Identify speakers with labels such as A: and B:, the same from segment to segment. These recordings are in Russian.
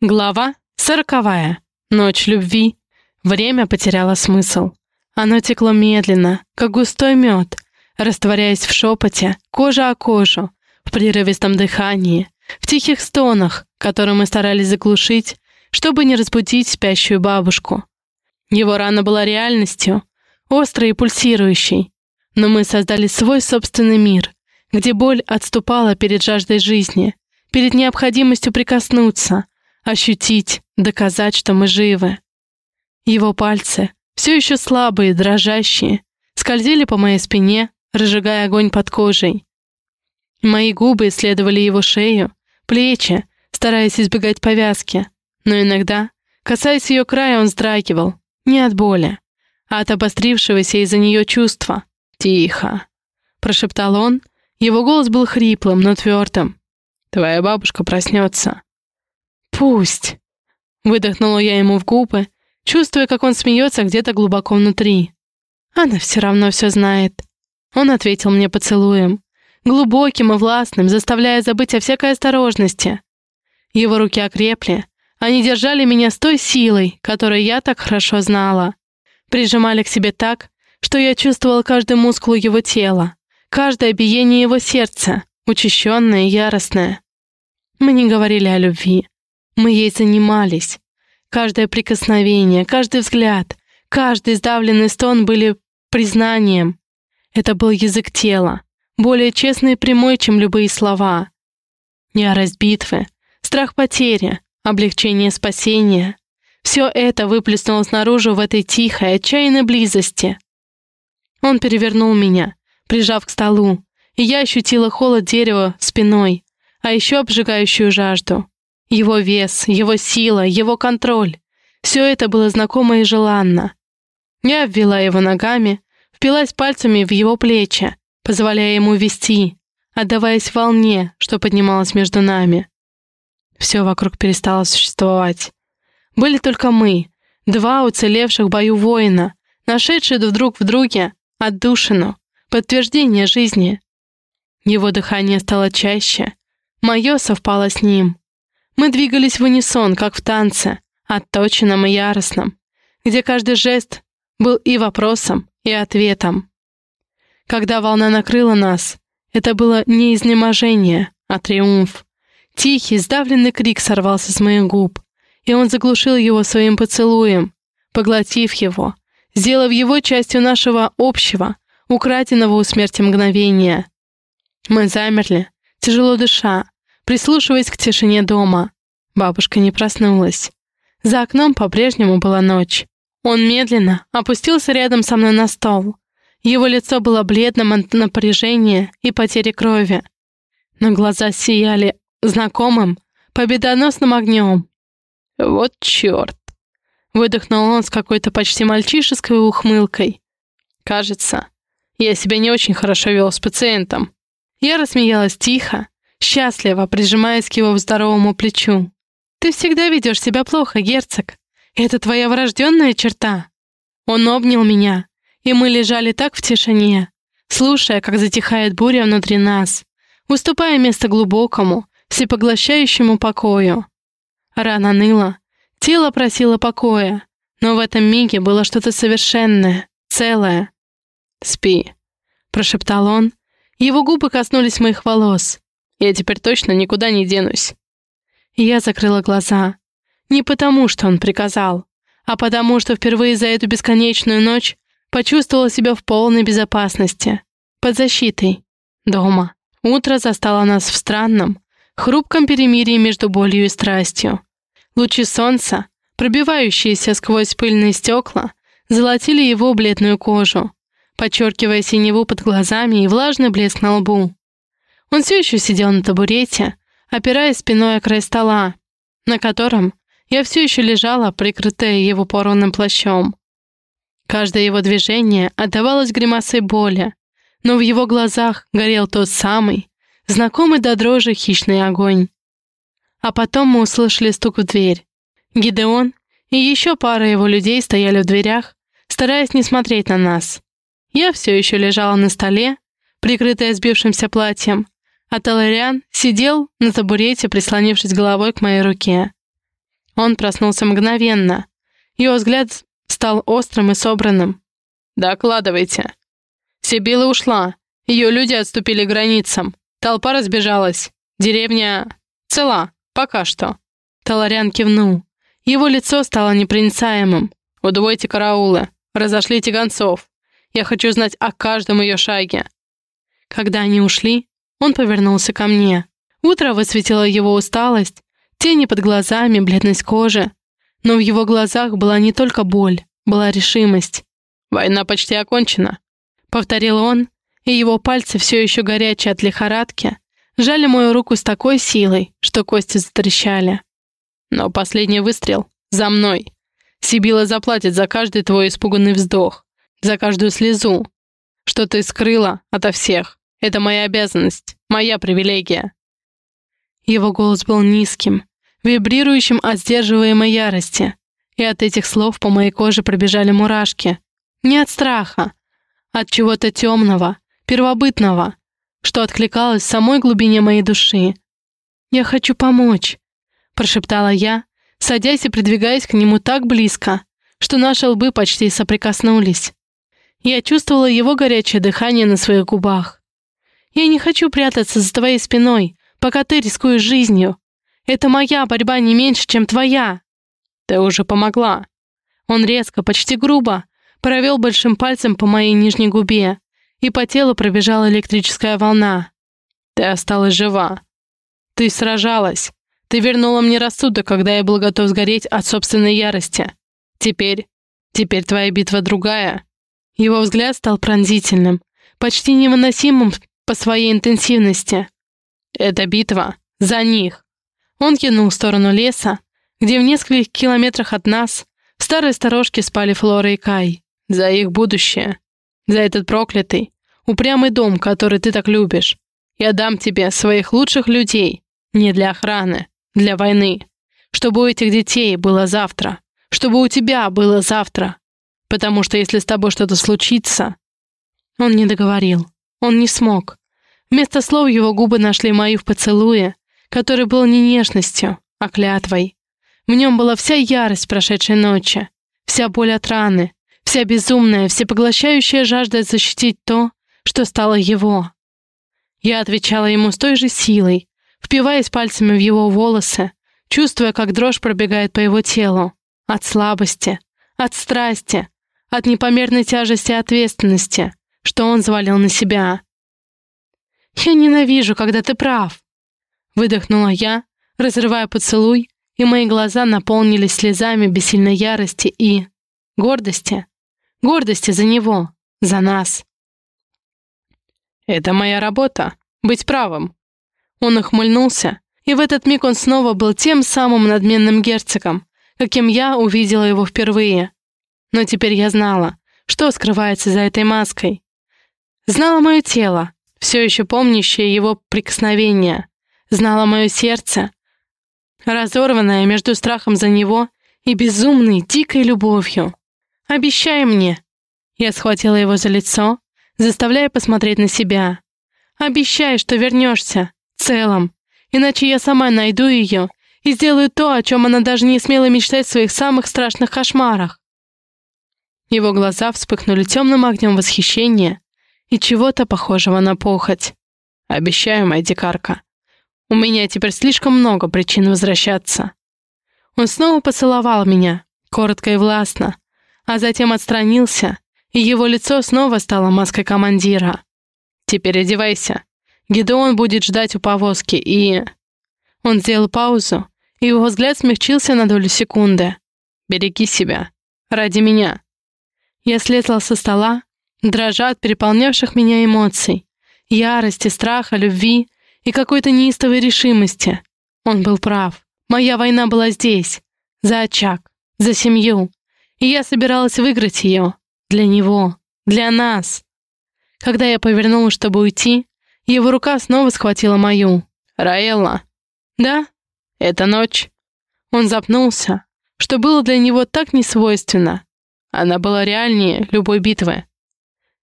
A: Глава сороковая. Ночь любви. Время потеряло смысл. Оно текло медленно, как густой мед, растворяясь в шепоте, кожа о кожу, в прерывистом дыхании, в тихих стонах, которые мы старались заглушить, чтобы не разбудить спящую бабушку. Его рана была реальностью, острой и пульсирующей, но мы создали свой собственный мир, где боль отступала перед жаждой жизни, перед необходимостью прикоснуться — ощутить, доказать, что мы живы. Его пальцы, все еще слабые, дрожащие, скользили по моей спине, разжигая огонь под кожей. Мои губы исследовали его шею, плечи, стараясь избегать повязки, но иногда, касаясь ее края, он вздрагивал, не от боли, а от обострившегося из-за нее чувства. «Тихо», — прошептал он, его голос был хриплым, но твердым. «Твоя бабушка проснется. «Пусть!» — выдохнула я ему в губы, чувствуя, как он смеется где-то глубоко внутри. «Она все равно все знает». Он ответил мне поцелуем, глубоким и властным, заставляя забыть о всякой осторожности. Его руки окрепли, они держали меня с той силой, которую я так хорошо знала. Прижимали к себе так, что я чувствовала каждый мускул его тела, каждое биение его сердца, учащенное и яростное. Мы не говорили о любви. Мы ей занимались. Каждое прикосновение, каждый взгляд, каждый сдавленный стон были признанием. Это был язык тела, более честный и прямой, чем любые слова. Ярость битвы, страх потери, облегчение спасения — все это выплеснулось наружу в этой тихой, отчаянной близости. Он перевернул меня, прижав к столу, и я ощутила холод дерева спиной, а еще обжигающую жажду. Его вес, его сила, его контроль — все это было знакомо и желанно. Я обвела его ногами, впилась пальцами в его плечи, позволяя ему вести, отдаваясь волне, что поднималась между нами. Все вокруг перестало существовать. Были только мы, два уцелевших в бою воина, нашедшие друг в друге отдушину, подтверждение жизни. Его дыхание стало чаще, мое совпало с ним. Мы двигались в унисон, как в танце, отточенном и яростном, где каждый жест был и вопросом, и ответом. Когда волна накрыла нас, это было не изнеможение, а триумф. Тихий, сдавленный крик сорвался с моих губ, и он заглушил его своим поцелуем, поглотив его, сделав его частью нашего общего, украденного у смерти мгновения. Мы замерли, тяжело дыша, прислушиваясь к тишине дома. Бабушка не проснулась. За окном по-прежнему была ночь. Он медленно опустился рядом со мной на стол. Его лицо было бледным от напряжения и потери крови. Но глаза сияли знакомым, победоносным огнем. «Вот черт!» — выдохнул он с какой-то почти мальчишеской ухмылкой. «Кажется, я себя не очень хорошо вел с пациентом». Я рассмеялась тихо, счастливо прижимаясь к его здоровому плечу. «Ты всегда ведешь себя плохо, герцог. Это твоя врожденная черта». Он обнял меня, и мы лежали так в тишине, слушая, как затихает буря внутри нас, уступая место глубокому, всепоглощающему покою. Рана ныла, тело просило покоя, но в этом миге было что-то совершенное, целое. «Спи», — прошептал он. Его губы коснулись моих волос. Я теперь точно никуда не денусь. Я закрыла глаза. Не потому, что он приказал, а потому, что впервые за эту бесконечную ночь почувствовала себя в полной безопасности, под защитой, дома. Утро застало нас в странном, хрупком перемирии между болью и страстью. Лучи солнца, пробивающиеся сквозь пыльные стекла, золотили его бледную кожу, подчеркивая синеву под глазами и влажный блеск на лбу. Он все еще сидел на табурете, опираясь спиной о край стола, на котором я все еще лежала, прикрытая его поронным плащом. Каждое его движение отдавалось гримасой боли, но в его глазах горел тот самый, знакомый до дрожи хищный огонь. А потом мы услышали стук в дверь. Гидеон и еще пара его людей стояли в дверях, стараясь не смотреть на нас. Я все еще лежала на столе, прикрытая сбившимся платьем, а Талариан сидел на табурете, прислонившись головой к моей руке. Он проснулся мгновенно. Его взгляд стал острым и собранным. «Докладывайте». Сибила ушла. Ее люди отступили границам. Толпа разбежалась. Деревня цела, пока что. Таларян кивнул. Его лицо стало непроницаемым. «Удвойте караулы. Разошлите гонцов. Я хочу знать о каждом ее шаге». Когда они ушли, он повернулся ко мне. Утро высветило его усталость, тени под глазами, бледность кожи. Но в его глазах была не только боль, была решимость. «Война почти окончена», — повторил он, и его пальцы, все еще горячие от лихорадки, жали мою руку с такой силой, что кости затрещали. Но последний выстрел за мной. Сибила заплатит за каждый твой испуганный вздох, за каждую слезу, что ты скрыла ото всех. Это моя обязанность, моя привилегия. Его голос был низким, вибрирующим от сдерживаемой ярости, и от этих слов по моей коже пробежали мурашки. Не от страха, от чего-то темного, первобытного, что откликалось в самой глубине моей души. «Я хочу помочь», — прошептала я, садясь и придвигаясь к нему так близко, что наши лбы почти соприкоснулись. Я чувствовала его горячее дыхание на своих губах. «Я не хочу прятаться за твоей спиной, пока ты рискуешь жизнью. Это моя борьба не меньше, чем твоя». «Ты уже помогла». Он резко, почти грубо, провел большим пальцем по моей нижней губе, и по телу пробежала электрическая волна. Ты осталась жива. Ты сражалась. Ты вернула мне рассудок, когда я был готов сгореть от собственной ярости. Теперь... Теперь твоя битва другая. Его взгляд стал пронзительным, почти невыносимым по своей интенсивности. Это битва за них. Он кинул в сторону леса, где в нескольких километрах от нас в старой сторожке спали Флора и Кай. За их будущее. За этот проклятый, упрямый дом, который ты так любишь. Я дам тебе своих лучших людей. Не для охраны, для войны. Чтобы у этих детей было завтра. Чтобы у тебя было завтра. Потому что если с тобой что-то случится... Он не договорил. Он не смог. Вместо слов его губы нашли мои в поцелуе, который был не нежностью, а клятвой. В нем была вся ярость прошедшей ночи, вся боль от раны, Вся безумная, всепоглощающая жажда защитить то, что стало его. Я отвечала ему с той же силой, впиваясь пальцами в его волосы, чувствуя, как дрожь пробегает по его телу. От слабости, от страсти, от непомерной тяжести ответственности, что он завалил на себя. «Я ненавижу, когда ты прав», — выдохнула я, разрывая поцелуй, и мои глаза наполнились слезами бессильной ярости и гордости. Гордости за него, за нас. «Это моя работа — быть правым». Он ухмыльнулся, и в этот миг он снова был тем самым надменным герцогом, каким я увидела его впервые. Но теперь я знала, что скрывается за этой маской. Знала мое тело, все еще помнящее его прикосновение. Знала мое сердце, разорванное между страхом за него и безумной, дикой любовью. «Обещай мне!» Я схватила его за лицо, заставляя посмотреть на себя. «Обещай, что вернешься, целым, иначе я сама найду ее и сделаю то, о чем она даже не смела мечтать в своих самых страшных кошмарах». Его глаза вспыхнули темным огнем восхищения и чего-то похожего на похоть. «Обещаю, моя дикарка, у меня теперь слишком много причин возвращаться». Он снова поцеловал меня, коротко и властно, а затем отстранился, и его лицо снова стало маской командира. «Теперь одевайся. Гидеон будет ждать у повозки, и...» Он сделал паузу, и его взгляд смягчился на долю секунды. «Береги себя. Ради меня». Я слезла со стола, дрожа от переполнявших меня эмоций, ярости, страха, любви и какой-то неистовой решимости. Он был прав. Моя война была здесь, за очаг, за семью, и я собиралась выиграть ее. Для него. Для нас. Когда я повернулась, чтобы уйти, его рука снова схватила мою. «Раэлла?» «Да?» «Это ночь?» Он запнулся, что было для него так несвойственно. Она была реальнее любой битвы.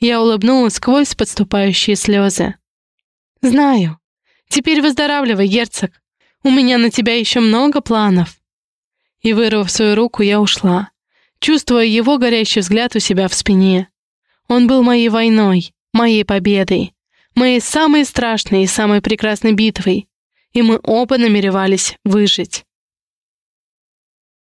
A: Я улыбнулась сквозь подступающие слезы. «Знаю. Теперь выздоравливай, герцог. У меня на тебя еще много планов». И, вырвав свою руку, я ушла, чувствуя его горящий взгляд у себя в спине. Он был моей войной, моей победой, моей самой страшной и самой прекрасной битвой, и мы оба намеревались выжить.